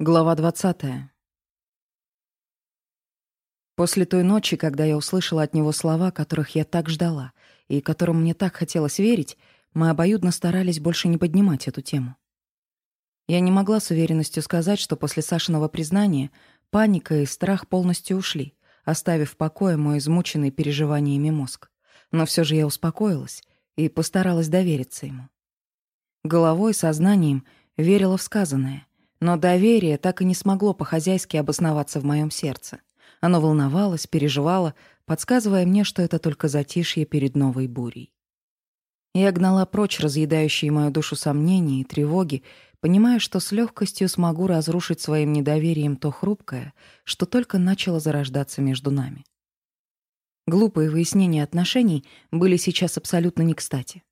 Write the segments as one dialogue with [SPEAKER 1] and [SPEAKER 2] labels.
[SPEAKER 1] Глава 20. После той ночи, когда я услышала от него слова, которых я так ждала, и которым мне так хотелось верить, мы обоюдно старались больше не поднимать эту тему. Я не могла с уверенностью сказать, что после Сашиного признания паника и страх полностью ушли, оставив в покое мой измученный переживаниями мозг. Но все же я успокоилась и постаралась довериться ему. Головой, сознанием верила в сказанное, но доверие так и не смогло по-хозяйски обосноваться в моем сердце. Оно волновалось, переживало, подсказывая мне, что это только затишье перед новой бурей. Я гнала прочь разъедающие мою душу сомнения и тревоги, понимая, что с легкостью смогу разрушить своим недоверием то хрупкое, что только начало зарождаться между нами. Глупые выяснения отношений были сейчас абсолютно не кстати.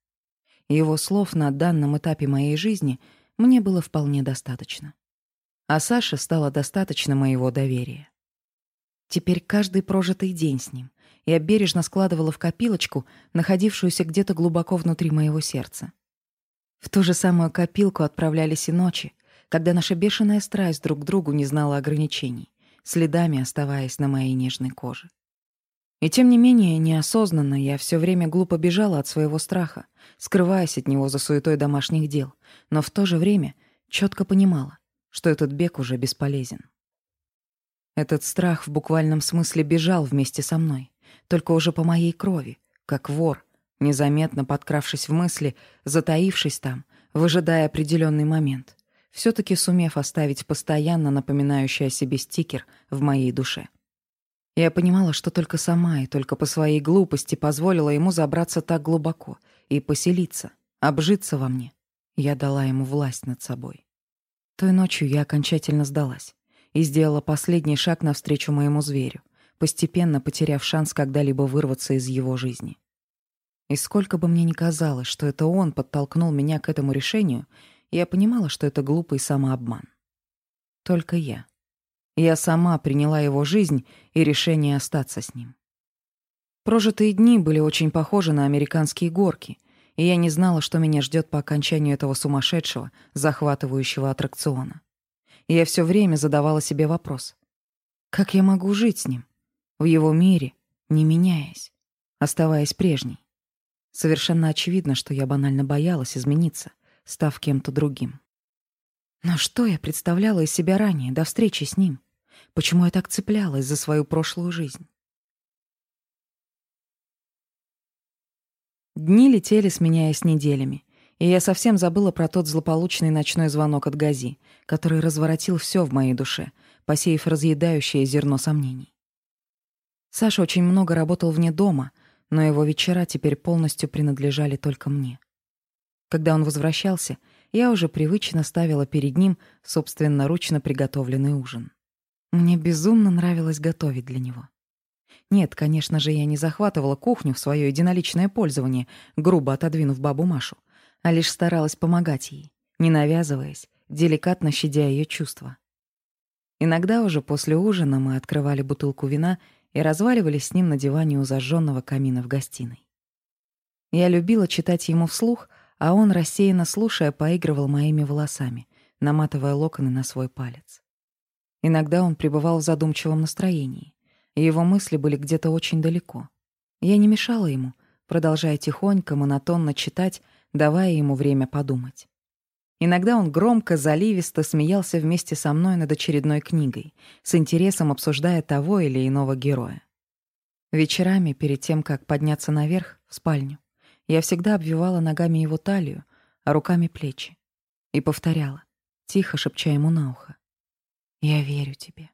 [SPEAKER 1] Его слов на данном этапе моей жизни — мне было вполне достаточно. А Саше стало достаточно моего доверия. Теперь каждый прожитый день с ним я бережно складывала в копилочку, находившуюся где-то глубоко внутри моего сердца. В ту же самую копилку отправлялись и ночи, когда наша бешеная страсть друг к другу не знала ограничений, следами оставаясь на моей нежной коже. И тем не менее, неосознанно я все время глупо бежала от своего страха, скрываясь от него за суетой домашних дел, но в то же время четко понимала, что этот бег уже бесполезен. Этот страх в буквальном смысле бежал вместе со мной, только уже по моей крови, как вор, незаметно подкравшись в мысли, затаившись там, выжидая определенный момент, все таки сумев оставить постоянно напоминающий о себе стикер в моей душе. Я понимала, что только сама и только по своей глупости позволила ему забраться так глубоко и поселиться, обжиться во мне. Я дала ему власть над собой. Той ночью я окончательно сдалась и сделала последний шаг навстречу моему зверю, постепенно потеряв шанс когда-либо вырваться из его жизни. И сколько бы мне ни казалось, что это он подтолкнул меня к этому решению, я понимала, что это глупый самообман. Только я. Я сама приняла его жизнь и решение остаться с ним. Прожитые дни были очень похожи на американские горки, и я не знала, что меня ждет по окончанию этого сумасшедшего, захватывающего аттракциона. Я все время задавала себе вопрос. Как я могу жить с ним? В его мире, не меняясь, оставаясь прежней. Совершенно очевидно, что я банально боялась измениться, став кем-то другим. Но что я представляла из себя ранее, до встречи с ним? Почему я так цеплялась за свою прошлую жизнь? Дни летели, сменяясь неделями, и я совсем забыла про тот злополучный ночной звонок от Гази, который разворотил все в моей душе, посеяв разъедающее зерно сомнений. Саша очень много работал вне дома, но его вечера теперь полностью принадлежали только мне. Когда он возвращался, я уже привычно ставила перед ним собственноручно приготовленный ужин. Мне безумно нравилось готовить для него. Нет, конечно же, я не захватывала кухню в свое единоличное пользование, грубо отодвинув бабу Машу, а лишь старалась помогать ей, не навязываясь, деликатно щадя ее чувства. Иногда уже после ужина мы открывали бутылку вина и разваливались с ним на диване у зажженного камина в гостиной. Я любила читать ему вслух, а он, рассеянно слушая, поигрывал моими волосами, наматывая локоны на свой палец. Иногда он пребывал в задумчивом настроении, и его мысли были где-то очень далеко. Я не мешала ему, продолжая тихонько, монотонно читать, давая ему время подумать. Иногда он громко, заливисто смеялся вместе со мной над очередной книгой, с интересом обсуждая того или иного героя. Вечерами, перед тем, как подняться наверх, в спальню, я всегда обвивала ногами его талию, а руками плечи. И повторяла, тихо шепча ему на ухо. Я верю тебе.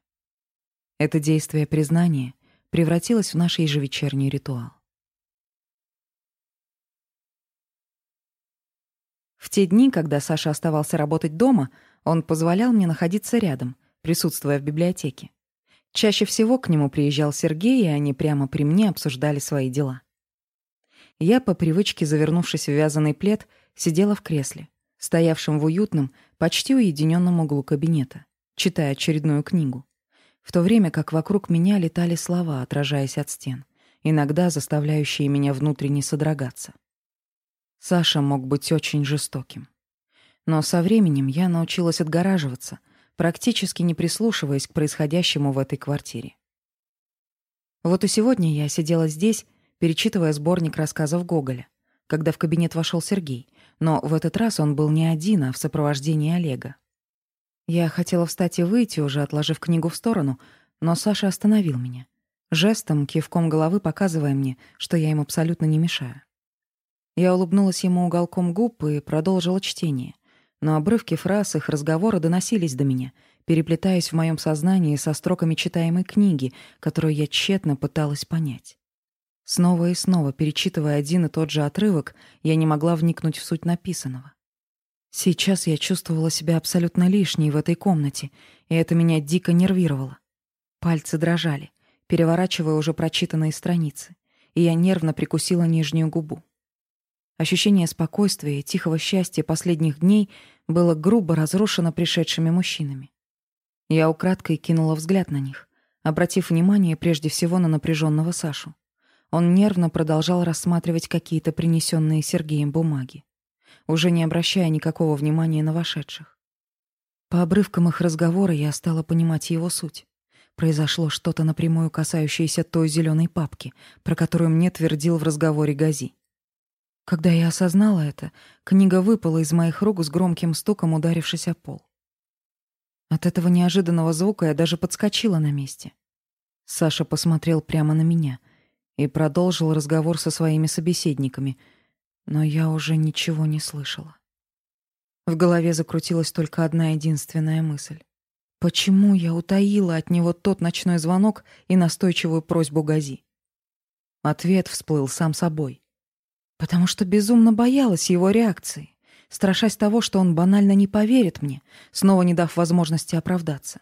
[SPEAKER 1] Это действие признания превратилось в наш ежевечерний ритуал. В те дни, когда Саша оставался работать дома, он позволял мне находиться рядом, присутствуя в библиотеке. Чаще всего к нему приезжал Сергей, и они прямо при мне обсуждали свои дела. Я, по привычке завернувшись в вязаный плед, сидела в кресле, стоявшем в уютном, почти уединенном углу кабинета читая очередную книгу, в то время как вокруг меня летали слова, отражаясь от стен, иногда заставляющие меня внутренне содрогаться. Саша мог быть очень жестоким. Но со временем я научилась отгораживаться, практически не прислушиваясь к происходящему в этой квартире. Вот и сегодня я сидела здесь, перечитывая сборник рассказов Гоголя, когда в кабинет вошел Сергей, но в этот раз он был не один, а в сопровождении Олега. Я хотела встать и выйти, уже отложив книгу в сторону, но Саша остановил меня. Жестом, кивком головы показывая мне, что я им абсолютно не мешаю. Я улыбнулась ему уголком губ и продолжила чтение. Но обрывки фраз их разговора доносились до меня, переплетаясь в моем сознании со строками читаемой книги, которую я тщетно пыталась понять. Снова и снова, перечитывая один и тот же отрывок, я не могла вникнуть в суть написанного. Сейчас я чувствовала себя абсолютно лишней в этой комнате, и это меня дико нервировало. Пальцы дрожали, переворачивая уже прочитанные страницы, и я нервно прикусила нижнюю губу. Ощущение спокойствия и тихого счастья последних дней было грубо разрушено пришедшими мужчинами. Я украдкой кинула взгляд на них, обратив внимание прежде всего на напряженного Сашу. Он нервно продолжал рассматривать какие-то принесенные Сергеем бумаги, уже не обращая никакого внимания на вошедших. По обрывкам их разговора я стала понимать его суть. Произошло что-то напрямую касающееся той зеленой папки, про которую мне твердил в разговоре Гази. Когда я осознала это, книга выпала из моих рук с громким стуком, ударившись о пол. От этого неожиданного звука я даже подскочила на месте. Саша посмотрел прямо на меня и продолжил разговор со своими собеседниками, но я уже ничего не слышала. В голове закрутилась только одна единственная мысль. Почему я утаила от него тот ночной звонок и настойчивую просьбу Гази? Ответ всплыл сам собой потому что безумно боялась его реакции, страшась того, что он банально не поверит мне, снова не дав возможности оправдаться.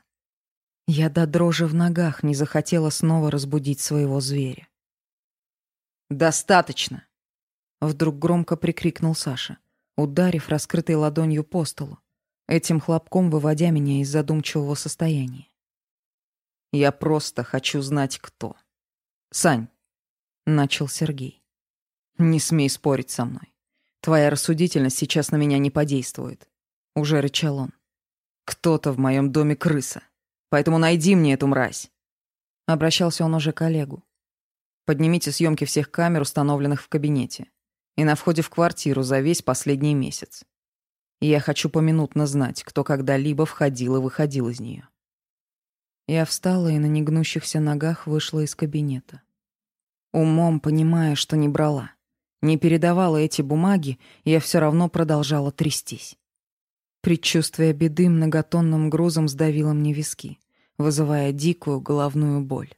[SPEAKER 1] Я до дрожи в ногах не захотела снова разбудить своего зверя. «Достаточно!» — вдруг громко прикрикнул Саша, ударив раскрытой ладонью по столу, этим хлопком выводя меня из задумчивого состояния. «Я просто хочу знать, кто». «Сань», — начал Сергей. «Не смей спорить со мной. Твоя рассудительность сейчас на меня не подействует», — уже рычал он. «Кто-то в моем доме крыса, поэтому найди мне эту мразь». Обращался он уже к коллегу. «Поднимите съемки всех камер, установленных в кабинете, и на входе в квартиру за весь последний месяц. Я хочу поминутно знать, кто когда-либо входил и выходил из нее. Я встала и на негнущихся ногах вышла из кабинета. Умом понимая, что не брала. Не передавала эти бумаги, я все равно продолжала трястись. Предчувствие беды многотонным грузом сдавило мне виски, вызывая дикую головную боль.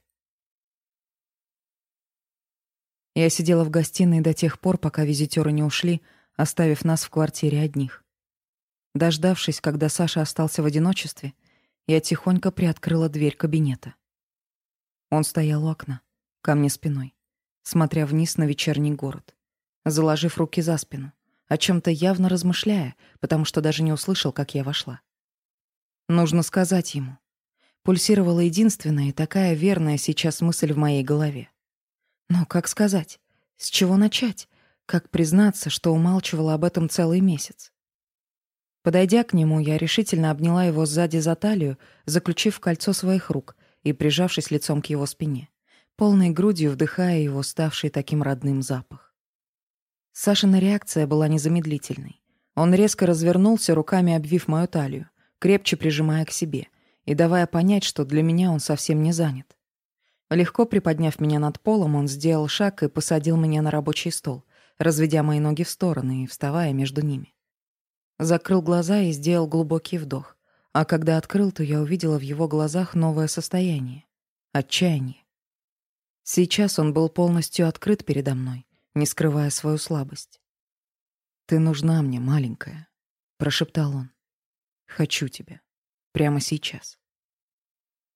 [SPEAKER 1] Я сидела в гостиной до тех пор, пока визитеры не ушли, оставив нас в квартире одних. Дождавшись, когда Саша остался в одиночестве, я тихонько приоткрыла дверь кабинета. Он стоял у окна, ко мне спиной, смотря вниз на вечерний город заложив руки за спину, о чем-то явно размышляя, потому что даже не услышал, как я вошла. Нужно сказать ему. Пульсировала единственная и такая верная сейчас мысль в моей голове. Но как сказать? С чего начать? Как признаться, что умалчивала об этом целый месяц? Подойдя к нему, я решительно обняла его сзади за талию, заключив кольцо своих рук и прижавшись лицом к его спине, полной грудью вдыхая его ставший таким родным запах. Сашина реакция была незамедлительной. Он резко развернулся, руками обвив мою талию, крепче прижимая к себе и давая понять, что для меня он совсем не занят. Легко приподняв меня над полом, он сделал шаг и посадил меня на рабочий стол, разведя мои ноги в стороны и вставая между ними. Закрыл глаза и сделал глубокий вдох. А когда открыл, то я увидела в его глазах новое состояние — отчаяние. Сейчас он был полностью открыт передо мной, не скрывая свою слабость. «Ты нужна мне, маленькая», — прошептал он. «Хочу тебя. Прямо сейчас».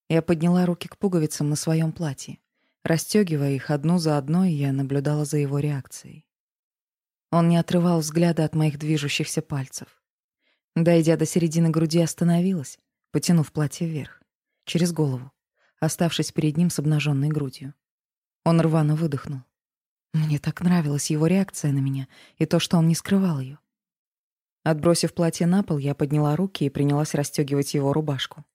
[SPEAKER 1] Я подняла руки к пуговицам на своем платье. Расстегивая их одну за одной, я наблюдала за его реакцией. Он не отрывал взгляда от моих движущихся пальцев. Дойдя до середины груди, остановилась, потянув платье вверх, через голову, оставшись перед ним с обнаженной грудью. Он рвано выдохнул. Мне так нравилась его реакция на меня и то, что он не скрывал ее. Отбросив платье на пол, я подняла руки и принялась расстегивать его рубашку.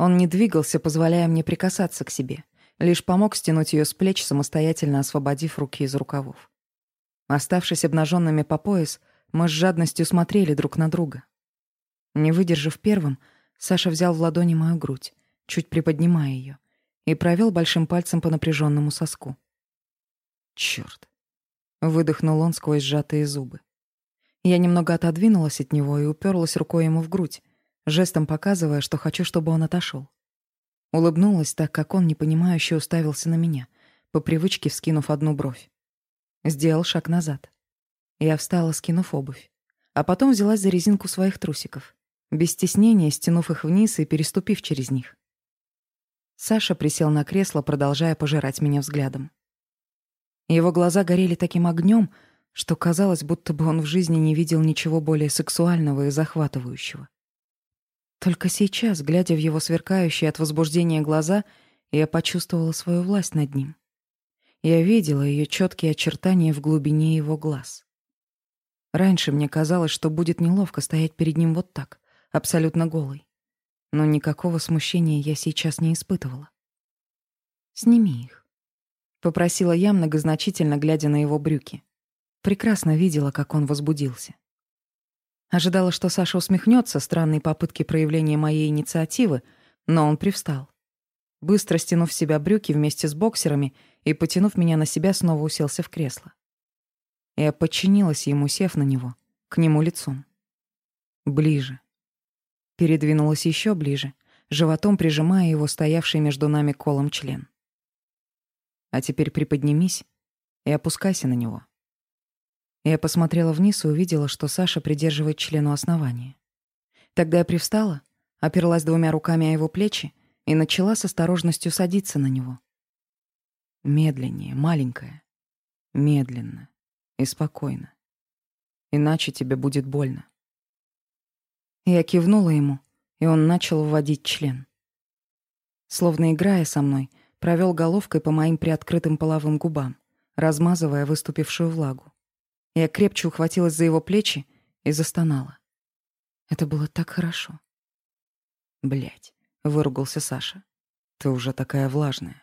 [SPEAKER 1] Он не двигался, позволяя мне прикасаться к себе, лишь помог стянуть ее с плеч, самостоятельно освободив руки из рукавов. Оставшись обнаженными по пояс, мы с жадностью смотрели друг на друга. Не выдержав первым, Саша взял в ладони мою грудь, чуть приподнимая ее, и провел большим пальцем по напряженному соску. Черт! выдохнул он сквозь сжатые зубы. Я немного отодвинулась от него и уперлась рукой ему в грудь, жестом показывая, что хочу, чтобы он отошел. Улыбнулась так, как он непонимающе уставился на меня, по привычке вскинув одну бровь. Сделал шаг назад. Я встала, скинув обувь, а потом взялась за резинку своих трусиков, без стеснения стянув их вниз и переступив через них. Саша присел на кресло, продолжая пожирать меня взглядом. Его глаза горели таким огнем, что казалось, будто бы он в жизни не видел ничего более сексуального и захватывающего. Только сейчас, глядя в его сверкающие от возбуждения глаза, я почувствовала свою власть над ним. Я видела ее четкие очертания в глубине его глаз. Раньше мне казалось, что будет неловко стоять перед ним вот так, абсолютно голой. Но никакого смущения я сейчас не испытывала. «Сними их», — попросила я, многозначительно глядя на его брюки. Прекрасно видела, как он возбудился. Ожидала, что Саша усмехнется странной попытке проявления моей инициативы, но он привстал. Быстро стянув себя брюки вместе с боксерами и, потянув меня на себя, снова уселся в кресло. Я подчинилась ему, сев на него, к нему лицом. Ближе. Передвинулась еще ближе, животом прижимая его стоявший между нами колом член. А теперь приподнимись и опускайся на него. Я посмотрела вниз и увидела, что Саша придерживает члену основания. Тогда я привстала, оперлась двумя руками о его плечи и начала с осторожностью садиться на него. Медленнее, маленькая. Медленно и спокойно. Иначе тебе будет больно. Я кивнула ему, и он начал вводить член. Словно играя со мной, провел головкой по моим приоткрытым половым губам, размазывая выступившую влагу. Я крепче ухватилась за его плечи и застонала. Это было так хорошо. Блять, выругался Саша. Ты уже такая влажная.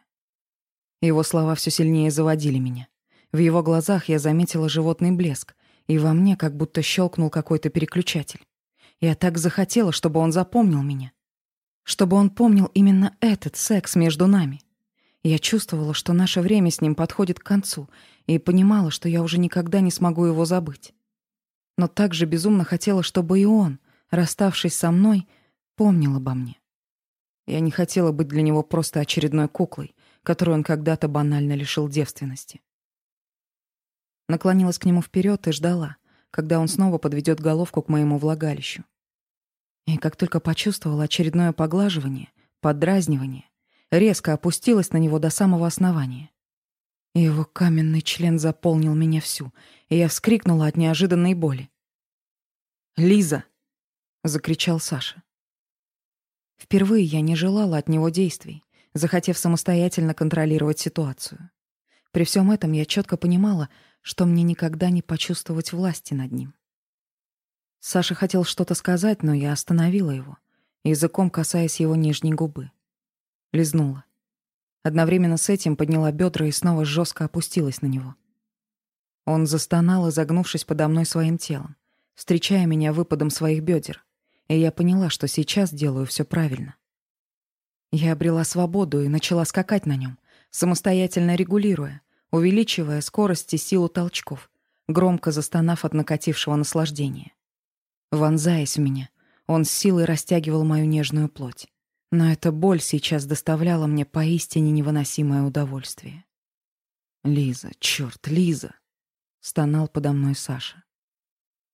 [SPEAKER 1] Его слова все сильнее заводили меня. В его глазах я заметила животный блеск, и во мне как будто щелкнул какой-то переключатель. Я так захотела, чтобы он запомнил меня. Чтобы он помнил именно этот секс между нами. Я чувствовала, что наше время с ним подходит к концу, и понимала, что я уже никогда не смогу его забыть. Но также безумно хотела, чтобы и он, расставшись со мной, помнил обо мне. Я не хотела быть для него просто очередной куклой, которую он когда-то банально лишил девственности. Наклонилась к нему вперед и ждала, когда он снова подведет головку к моему влагалищу. И как только почувствовала очередное поглаживание, подразнивание, резко опустилась на него до самого основания. Его каменный член заполнил меня всю, и я вскрикнула от неожиданной боли. «Лиза!» — закричал Саша. Впервые я не желала от него действий, захотев самостоятельно контролировать ситуацию. При всем этом я четко понимала, что мне никогда не почувствовать власти над ним. Саша хотел что-то сказать, но я остановила его, языком касаясь его нижней губы. Лизнула. Одновременно с этим подняла бедра и снова жестко опустилась на него. Он застонал, изогнувшись подо мной своим телом, встречая меня выпадом своих бедер, и я поняла, что сейчас делаю все правильно. Я обрела свободу и начала скакать на нем, самостоятельно регулируя, увеличивая скорость и силу толчков, громко застонав от накатившего наслаждения. Вонзаясь в меня, он с силой растягивал мою нежную плоть. Но эта боль сейчас доставляла мне поистине невыносимое удовольствие. «Лиза, черт, Лиза!» — стонал подо мной Саша.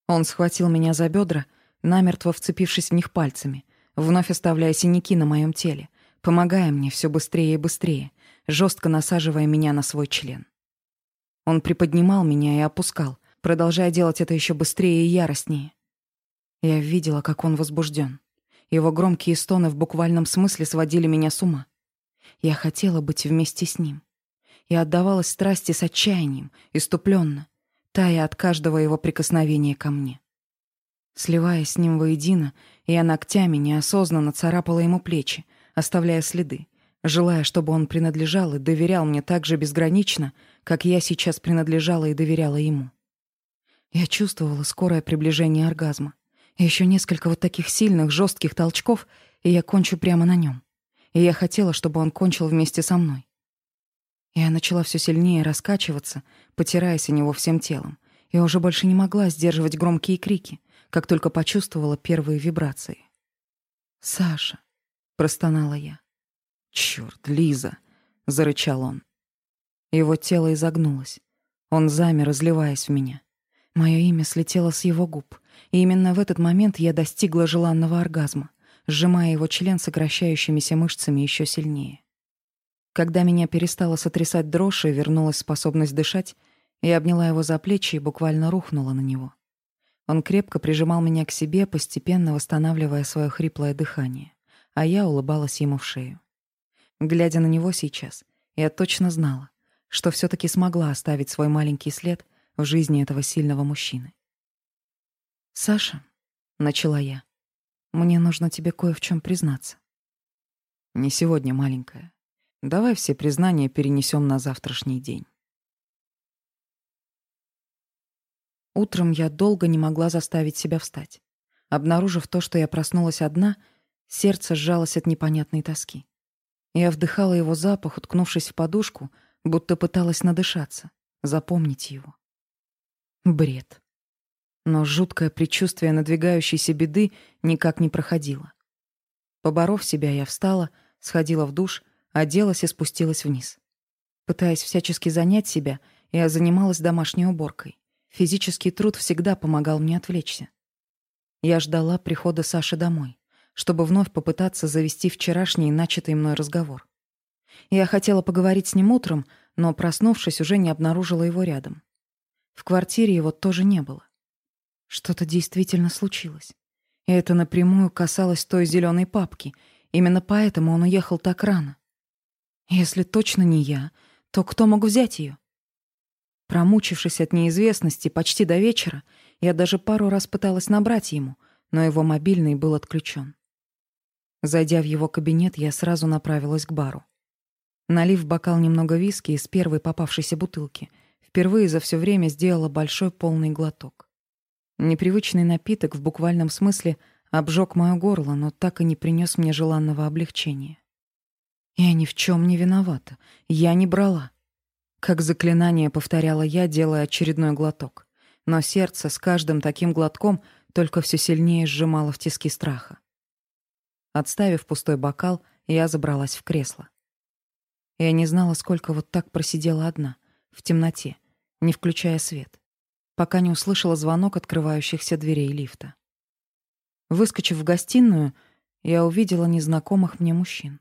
[SPEAKER 1] Он схватил меня за бедра, намертво вцепившись в них пальцами, вновь оставляя синяки на моем теле, помогая мне все быстрее и быстрее, жестко насаживая меня на свой член. Он приподнимал меня и опускал, продолжая делать это еще быстрее и яростнее. Я видела, как он возбужден. Его громкие стоны в буквальном смысле сводили меня с ума. Я хотела быть вместе с ним. Я отдавалась страсти с отчаянием, иступленно, тая от каждого его прикосновения ко мне. Сливаясь с ним воедино, я ногтями неосознанно царапала ему плечи, оставляя следы, желая, чтобы он принадлежал и доверял мне так же безгранично, как я сейчас принадлежала и доверяла ему. Я чувствовала скорое приближение оргазма. Еще несколько вот таких сильных, жестких толчков, и я кончу прямо на нем. И я хотела, чтобы он кончил вместе со мной. Я начала все сильнее раскачиваться, потираясь о него всем телом. Я уже больше не могла сдерживать громкие крики, как только почувствовала первые вибрации. «Саша!» — простонала я. «Чёрт, Лиза!» — зарычал он. Его тело изогнулось. Он замер, разливаясь в меня. Мое имя слетело с его губ, и именно в этот момент я достигла желанного оргазма, сжимая его член сокращающимися мышцами еще сильнее. Когда меня перестала сотрясать дрожь и вернулась способность дышать, я обняла его за плечи и буквально рухнула на него. Он крепко прижимал меня к себе, постепенно восстанавливая свое хриплое дыхание, а я улыбалась ему в шею. Глядя на него сейчас, я точно знала, что все таки смогла оставить свой маленький след в жизни этого сильного мужчины. «Саша», — начала я, — «мне нужно тебе кое в чем признаться». «Не сегодня, маленькая. Давай все признания перенесем на завтрашний день. Утром я долго не могла заставить себя встать. Обнаружив то, что я проснулась одна, сердце сжалось от непонятной тоски. Я вдыхала его запах, уткнувшись в подушку, будто пыталась надышаться, запомнить его. Бред. Но жуткое предчувствие надвигающейся беды никак не проходило. Поборов себя, я встала, сходила в душ оделась и спустилась вниз. Пытаясь всячески занять себя, я занималась домашней уборкой. Физический труд всегда помогал мне отвлечься. Я ждала прихода Саши домой, чтобы вновь попытаться завести вчерашний начатый мной разговор. Я хотела поговорить с ним утром, но, проснувшись, уже не обнаружила его рядом. В квартире его тоже не было. Что-то действительно случилось. И это напрямую касалось той зеленой папки. Именно поэтому он уехал так рано. Если точно не я, то кто мог взять ее? Промучившись от неизвестности почти до вечера, я даже пару раз пыталась набрать ему, но его мобильный был отключен. Зайдя в его кабинет, я сразу направилась к бару. Налив в бокал немного виски из первой попавшейся бутылки, впервые за все время сделала большой полный глоток. Непривычный напиток в буквальном смысле обжег моё горло, но так и не принес мне желанного облегчения. Я ни в чем не виновата. Я не брала. Как заклинание повторяла я, делая очередной глоток. Но сердце с каждым таким глотком только все сильнее сжимало в тиски страха. Отставив пустой бокал, я забралась в кресло. Я не знала, сколько вот так просидела одна, в темноте, не включая свет, пока не услышала звонок открывающихся дверей лифта. Выскочив в гостиную, я увидела незнакомых мне мужчин.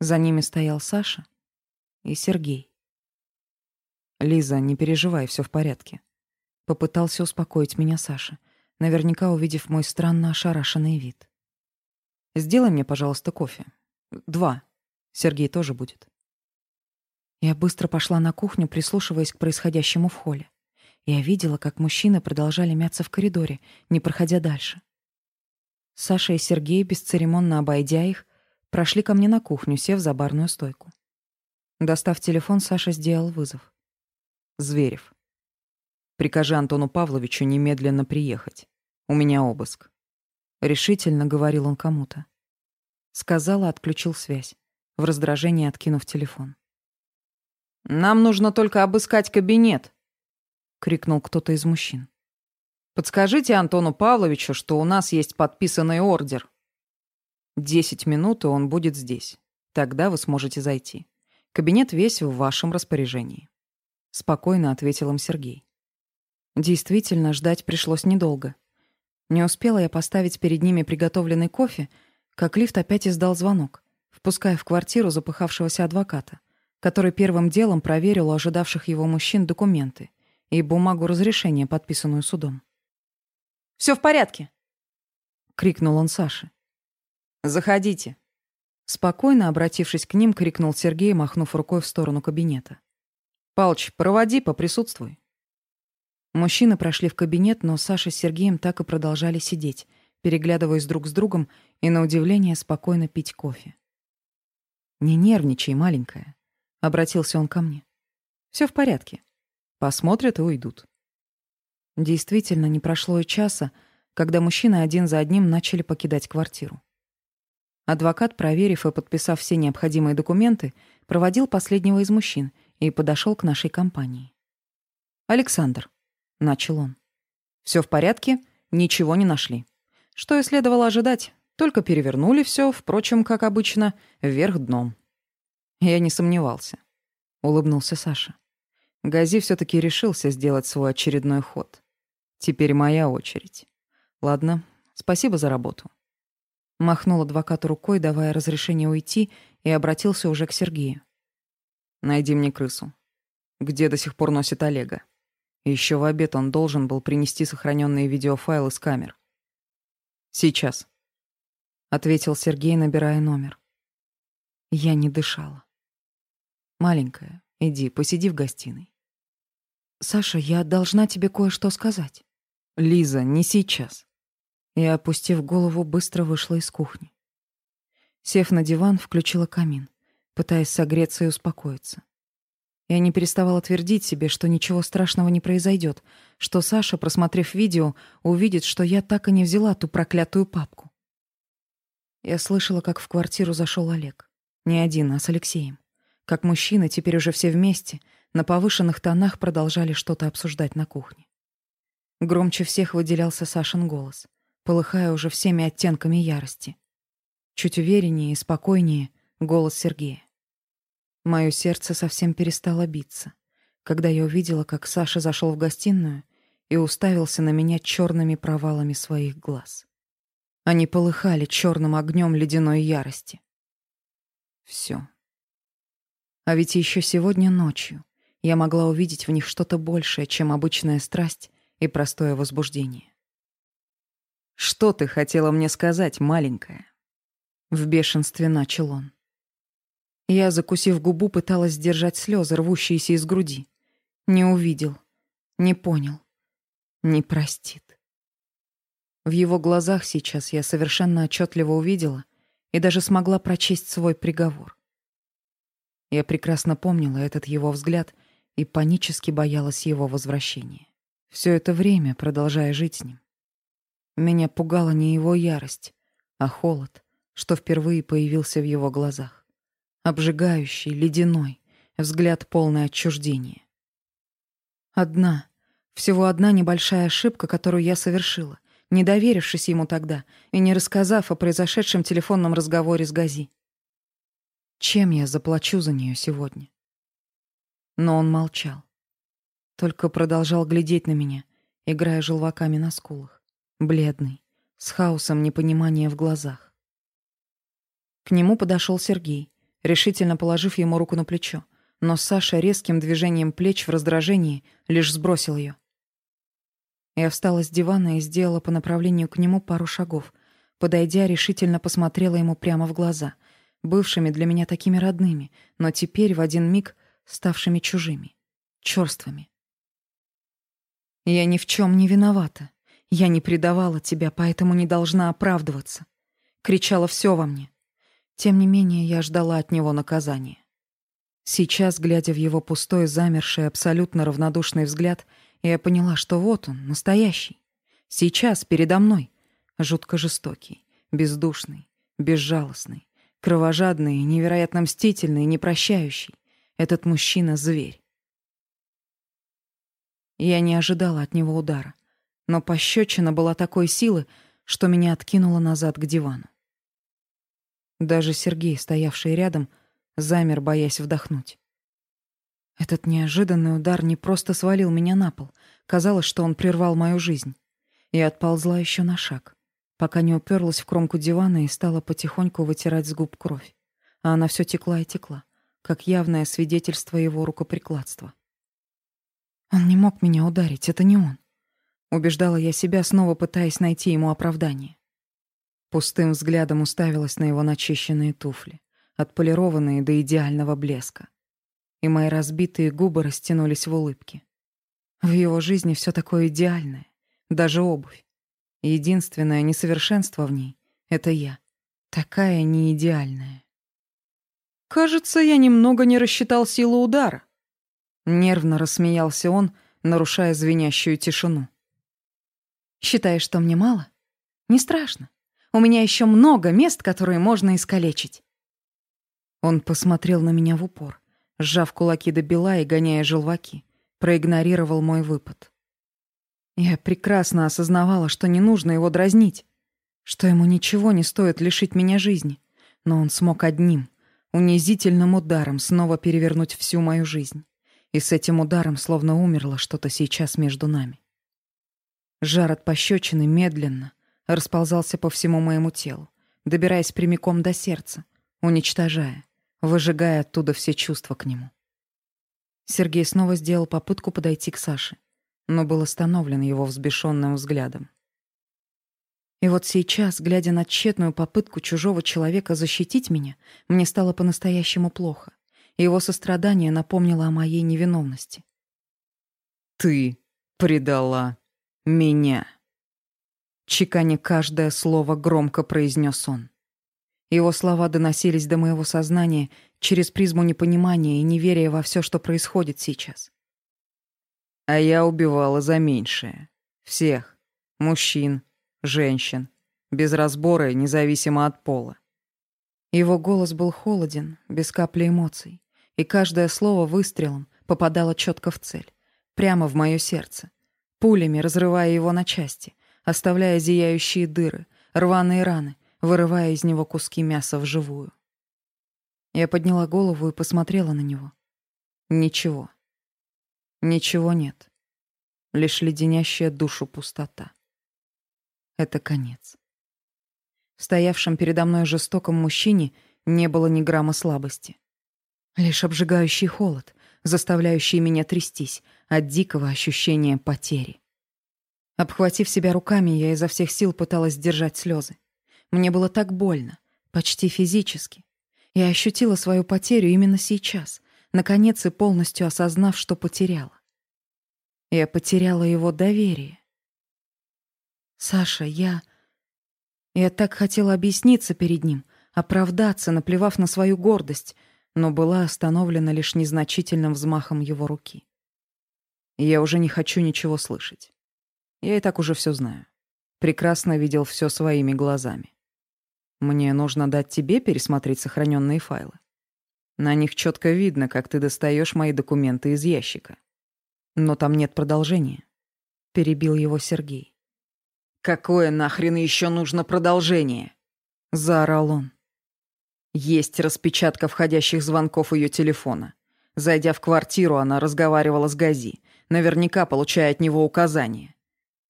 [SPEAKER 1] За ними стоял Саша и Сергей. «Лиза, не переживай, все в порядке». Попытался успокоить меня Саша, наверняка увидев мой странно ошарашенный вид. «Сделай мне, пожалуйста, кофе. Два. Сергей тоже будет». Я быстро пошла на кухню, прислушиваясь к происходящему в холле. Я видела, как мужчины продолжали мяться в коридоре, не проходя дальше. Саша и Сергей, бесцеремонно обойдя их, Прошли ко мне на кухню, сев за барную стойку. Достав телефон, Саша сделал вызов. «Зверев. Прикажи Антону Павловичу немедленно приехать. У меня обыск». Решительно говорил он кому-то. Сказала, отключил связь, в раздражении откинув телефон. «Нам нужно только обыскать кабинет», — крикнул кто-то из мужчин. «Подскажите Антону Павловичу, что у нас есть подписанный ордер». Десять минут, и он будет здесь. Тогда вы сможете зайти. Кабинет весь в вашем распоряжении. Спокойно ответил им Сергей. Действительно, ждать пришлось недолго. Не успела я поставить перед ними приготовленный кофе, как лифт опять издал звонок, впуская в квартиру запыхавшегося адвоката, который первым делом проверил у ожидавших его мужчин документы и бумагу разрешения, подписанную судом. «Все в порядке!» — крикнул он Саше. «Заходите». Спокойно, обратившись к ним, крикнул Сергей, махнув рукой в сторону кабинета. «Палыч, проводи, поприсутствуй». Мужчины прошли в кабинет, но Саша с Сергеем так и продолжали сидеть, переглядываясь друг с другом и, на удивление, спокойно пить кофе. «Не нервничай, маленькая», — обратился он ко мне. Все в порядке. Посмотрят и уйдут». Действительно, не прошло и часа, когда мужчины один за одним начали покидать квартиру. Адвокат, проверив и подписав все необходимые документы, проводил последнего из мужчин и подошел к нашей компании. «Александр», — начал он, — «всё в порядке, ничего не нашли. Что и следовало ожидать, только перевернули все, впрочем, как обычно, вверх дном». Я не сомневался, — улыбнулся Саша. Гази все таки решился сделать свой очередной ход. Теперь моя очередь. Ладно, спасибо за работу. Махнул адвокату рукой, давая разрешение уйти, и обратился уже к Сергею. Найди мне крысу. Где до сих пор носит Олега? Еще в обед он должен был принести сохраненные видеофайлы с камер. Сейчас, ответил Сергей, набирая номер. Я не дышала. Маленькая, иди, посиди в гостиной. Саша, я должна тебе кое-что сказать. Лиза, не сейчас. Я, опустив голову, быстро вышла из кухни. Сев на диван, включила камин, пытаясь согреться и успокоиться. Я не переставала твердить себе, что ничего страшного не произойдет, что Саша, просмотрев видео, увидит, что я так и не взяла ту проклятую папку. Я слышала, как в квартиру зашел Олег. Не один, а с Алексеем. Как мужчины, теперь уже все вместе, на повышенных тонах продолжали что-то обсуждать на кухне. Громче всех выделялся Сашин голос, полыхая уже всеми оттенками ярости. Чуть увереннее и спокойнее голос Сергея. Моё сердце совсем перестало биться, когда я увидела, как Саша зашел в гостиную и уставился на меня черными провалами своих глаз. Они полыхали черным огнем ледяной ярости. Все. А ведь еще сегодня ночью я могла увидеть в них что-то большее, чем обычная страсть и простое возбуждение. «Что ты хотела мне сказать, маленькая?» В бешенстве начал он. Я, закусив губу, пыталась сдержать слезы, рвущиеся из груди. Не увидел, не понял, не простит. В его глазах сейчас я совершенно отчетливо увидела и даже смогла прочесть свой приговор. Я прекрасно помнила этот его взгляд и панически боялась его возвращения. Все это время продолжая жить с ним. Меня пугала не его ярость, а холод, что впервые появился в его глазах. Обжигающий, ледяной, взгляд полный отчуждения. Одна, всего одна небольшая ошибка, которую я совершила, не доверившись ему тогда и не рассказав о произошедшем телефонном разговоре с Гази. Чем я заплачу за нее сегодня? Но он молчал. Только продолжал глядеть на меня, играя желваками на скулах. Бледный, с хаосом непонимания в глазах. К нему подошел Сергей, решительно положив ему руку на плечо, но Саша резким движением плеч в раздражении лишь сбросил ее. Я встала с дивана и сделала по направлению к нему пару шагов. Подойдя, решительно посмотрела ему прямо в глаза, бывшими для меня такими родными, но теперь в один миг ставшими чужими, чёрствыми. Я ни в чем не виновата. Я не предавала тебя, поэтому не должна оправдываться. Кричала все во мне. Тем не менее, я ждала от него наказания. Сейчас, глядя в его пустой, замерший, абсолютно равнодушный взгляд, я поняла, что вот он, настоящий. Сейчас, передо мной. Жутко жестокий, бездушный, безжалостный, кровожадный, невероятно мстительный, непрощающий. Этот мужчина — зверь. Я не ожидала от него удара, но пощечина была такой силы, что меня откинуло назад к дивану. Даже Сергей, стоявший рядом, замер, боясь вдохнуть. Этот неожиданный удар не просто свалил меня на пол. Казалось, что он прервал мою жизнь. Я отползла еще на шаг, пока не уперлась в кромку дивана и стала потихоньку вытирать с губ кровь. А она все текла и текла как явное свидетельство его рукоприкладства. Он не мог меня ударить, это не он. Убеждала я себя, снова пытаясь найти ему оправдание. Пустым взглядом уставилась на его начищенные туфли, отполированные до идеального блеска. И мои разбитые губы растянулись в улыбке. В его жизни все такое идеальное, даже обувь. Единственное несовершенство в ней — это я, такая неидеальная.
[SPEAKER 2] «Кажется, я немного не рассчитал силу удара», —
[SPEAKER 1] нервно рассмеялся он, нарушая звенящую тишину. «Считаешь, что мне мало? Не страшно. У меня еще много мест, которые можно искалечить». Он посмотрел на меня в упор, сжав кулаки до бела и гоняя желваки проигнорировал мой выпад. Я прекрасно осознавала, что не нужно его дразнить, что ему ничего не стоит лишить меня жизни, но он смог одним, унизительным ударом снова перевернуть всю мою жизнь. И с этим ударом словно умерло что-то сейчас между нами. Жар от пощечины медленно расползался по всему моему телу, добираясь прямиком до сердца, уничтожая, выжигая оттуда все чувства к нему. Сергей снова сделал попытку подойти к Саше, но был остановлен его взбешенным взглядом. И вот сейчас, глядя на тщетную попытку чужого человека защитить меня, мне стало по-настоящему плохо, его сострадание напомнило о моей невиновности.
[SPEAKER 2] «Ты предала меня!»
[SPEAKER 1] Чеканя каждое слово, громко произнес он. Его слова доносились до моего сознания через призму непонимания и неверия во все, что происходит сейчас.
[SPEAKER 2] А я убивала за меньшее. Всех. Мужчин, женщин. Без разбора и независимо от пола.
[SPEAKER 1] Его голос был холоден, без капли эмоций, и каждое слово выстрелом попадало четко в цель, прямо в мое сердце, пулями разрывая его на части, оставляя зияющие дыры, рваные раны, вырывая из него куски мяса вживую. Я подняла голову и посмотрела на него. Ничего. Ничего нет. Лишь леденящая душу пустота. Это конец. В стоявшем передо мной жестоком мужчине не было ни грамма слабости. Лишь обжигающий холод, заставляющий меня трястись от дикого ощущения потери. Обхватив себя руками, я изо всех сил пыталась сдержать слезы. Мне было так больно, почти физически. Я ощутила свою потерю именно сейчас, наконец и полностью осознав, что потеряла. Я потеряла его доверие. Саша, я... Я так хотела объясниться перед ним, оправдаться, наплевав на свою гордость, но была остановлена лишь незначительным взмахом его руки. Я уже не хочу ничего слышать. Я и так уже все знаю. Прекрасно видел все своими глазами. Мне нужно дать тебе пересмотреть сохраненные файлы. На них четко видно, как ты достаешь мои документы из ящика. Но там нет продолжения. Перебил его Сергей.
[SPEAKER 2] Какое нахрен еще нужно продолжение?
[SPEAKER 1] Заорал он.
[SPEAKER 2] Есть распечатка входящих звонков ее телефона. Зайдя в квартиру, она разговаривала с Гази, наверняка получая от него указания.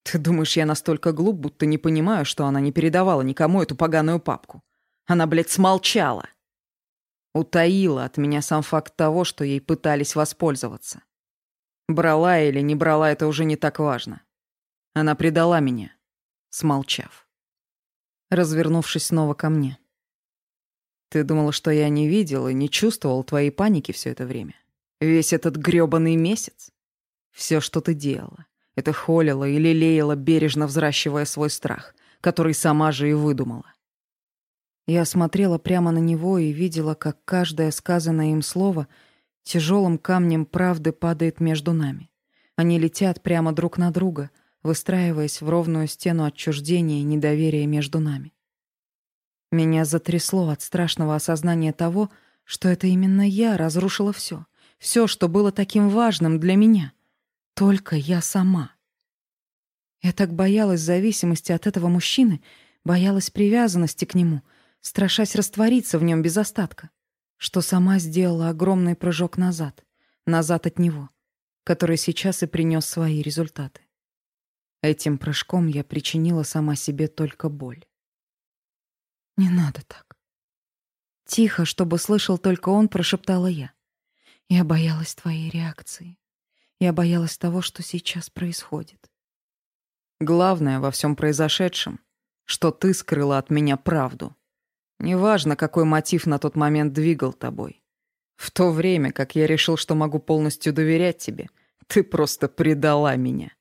[SPEAKER 2] Ты думаешь, я настолько глуп, будто не понимаю, что она не передавала никому эту поганую папку? Она, блядь, смолчала. Утаила от меня сам факт того, что ей пытались воспользоваться. Брала или не брала, это уже не так важно. Она предала меня, смолчав. Развернувшись снова ко мне. Ты думала, что я не видел и не чувствовал твоей паники все это время? Весь этот грёбаный месяц? Все, что ты делала. Это холило и лелеяло, бережно взращивая свой страх, который сама же и выдумала.
[SPEAKER 1] Я смотрела прямо на него и видела, как каждое сказанное им слово тяжелым камнем правды падает между нами. Они летят прямо друг на друга, выстраиваясь в ровную стену отчуждения и недоверия между нами. Меня затрясло от страшного осознания того, что это именно я разрушила все, все, что было таким важным для меня. Только я сама. Я так боялась зависимости от этого мужчины, боялась привязанности к нему, страшась раствориться в нем без остатка, что сама сделала огромный прыжок назад, назад от него, который сейчас и принес свои результаты. Этим прыжком я причинила сама себе только боль. «Не надо так». Тихо, чтобы слышал только он, прошептала я. Я боялась твоей реакции. Я боялась того, что сейчас происходит.
[SPEAKER 2] Главное во всем произошедшем, что ты скрыла от меня правду. Неважно, какой мотив на тот момент двигал тобой. В то время, как я решил, что могу полностью доверять тебе, Ты просто предала меня.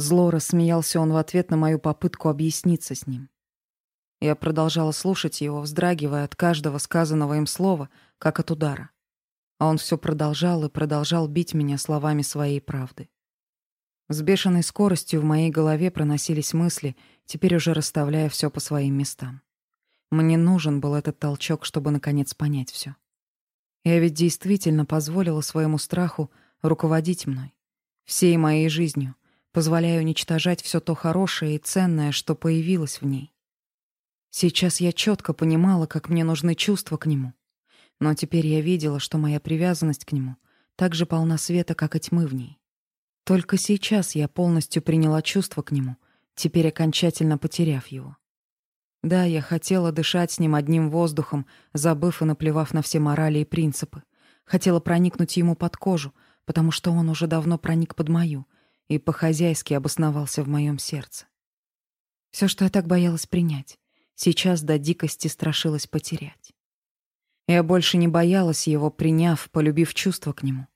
[SPEAKER 1] Зло рассмеялся он в ответ на мою попытку объясниться с ним. Я продолжала слушать его, вздрагивая от каждого сказанного им слова, как от удара. А он все продолжал и продолжал бить меня словами своей правды. С бешеной скоростью в моей голове проносились мысли, теперь уже расставляя все по своим местам. Мне нужен был этот толчок, чтобы наконец понять все. Я ведь действительно позволила своему страху руководить мной, всей моей жизнью, позволяя уничтожать все то хорошее и ценное, что появилось в ней. Сейчас я четко понимала, как мне нужны чувства к нему. Но теперь я видела, что моя привязанность к нему так же полна света, как и тьмы в ней. Только сейчас я полностью приняла чувства к нему, теперь окончательно потеряв его. Да, я хотела дышать с ним одним воздухом, забыв и наплевав на все морали и принципы. Хотела проникнуть ему под кожу, потому что он уже давно проник под мою и по-хозяйски обосновался в моем сердце. Все, что я так боялась принять. Сейчас до дикости страшилась потерять. Я больше не боялась его, приняв, полюбив чувства к нему.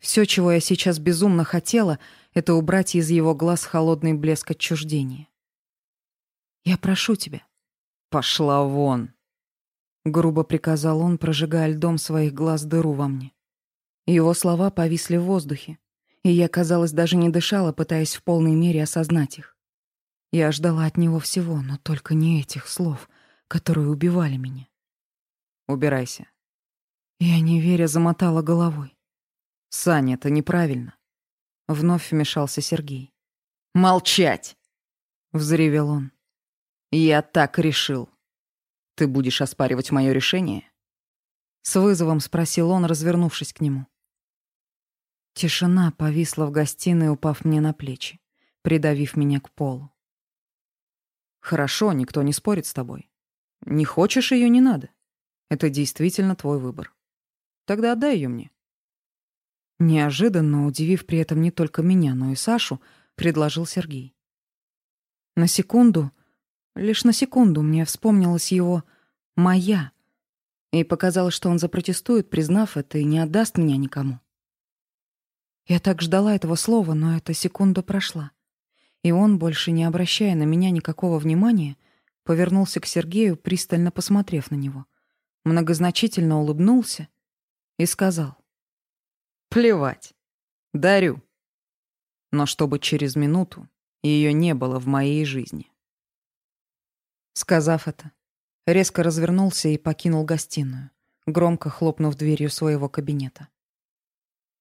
[SPEAKER 1] Все, чего я сейчас безумно хотела, это убрать из его глаз холодный блеск отчуждения. «Я прошу тебя».
[SPEAKER 2] «Пошла вон», — грубо приказал он, прожигая льдом своих глаз дыру во мне.
[SPEAKER 1] Его слова повисли в воздухе, и я, казалось, даже не дышала, пытаясь в полной мере осознать их. Я ждала от него всего, но только не этих слов, которые убивали меня.
[SPEAKER 2] «Убирайся».
[SPEAKER 1] Я, не веря, замотала головой.
[SPEAKER 2] «Саня, это неправильно».
[SPEAKER 1] Вновь вмешался Сергей.
[SPEAKER 2] «Молчать!»
[SPEAKER 1] — взревел он.
[SPEAKER 2] «Я так решил. Ты будешь оспаривать мое решение?»
[SPEAKER 1] С вызовом спросил он, развернувшись к нему. Тишина повисла в гостиной, упав мне на плечи, придавив меня к полу.
[SPEAKER 2] Хорошо, никто не спорит с тобой. Не хочешь ее, не надо. Это действительно твой выбор. Тогда отдай ее мне.
[SPEAKER 1] Неожиданно, удивив при этом не только меня, но и Сашу, предложил Сергей. На секунду, лишь на секунду мне вспомнилась его «моя», и показалось, что он запротестует, признав это, и не отдаст меня никому. Я так ждала этого слова, но эта секунда прошла. И он, больше не обращая на меня никакого внимания, повернулся к Сергею, пристально посмотрев на него, многозначительно улыбнулся и сказал.
[SPEAKER 2] «Плевать. Дарю. Но чтобы через минуту ее не было в моей жизни».
[SPEAKER 1] Сказав это, резко развернулся и покинул гостиную, громко хлопнув дверью своего кабинета.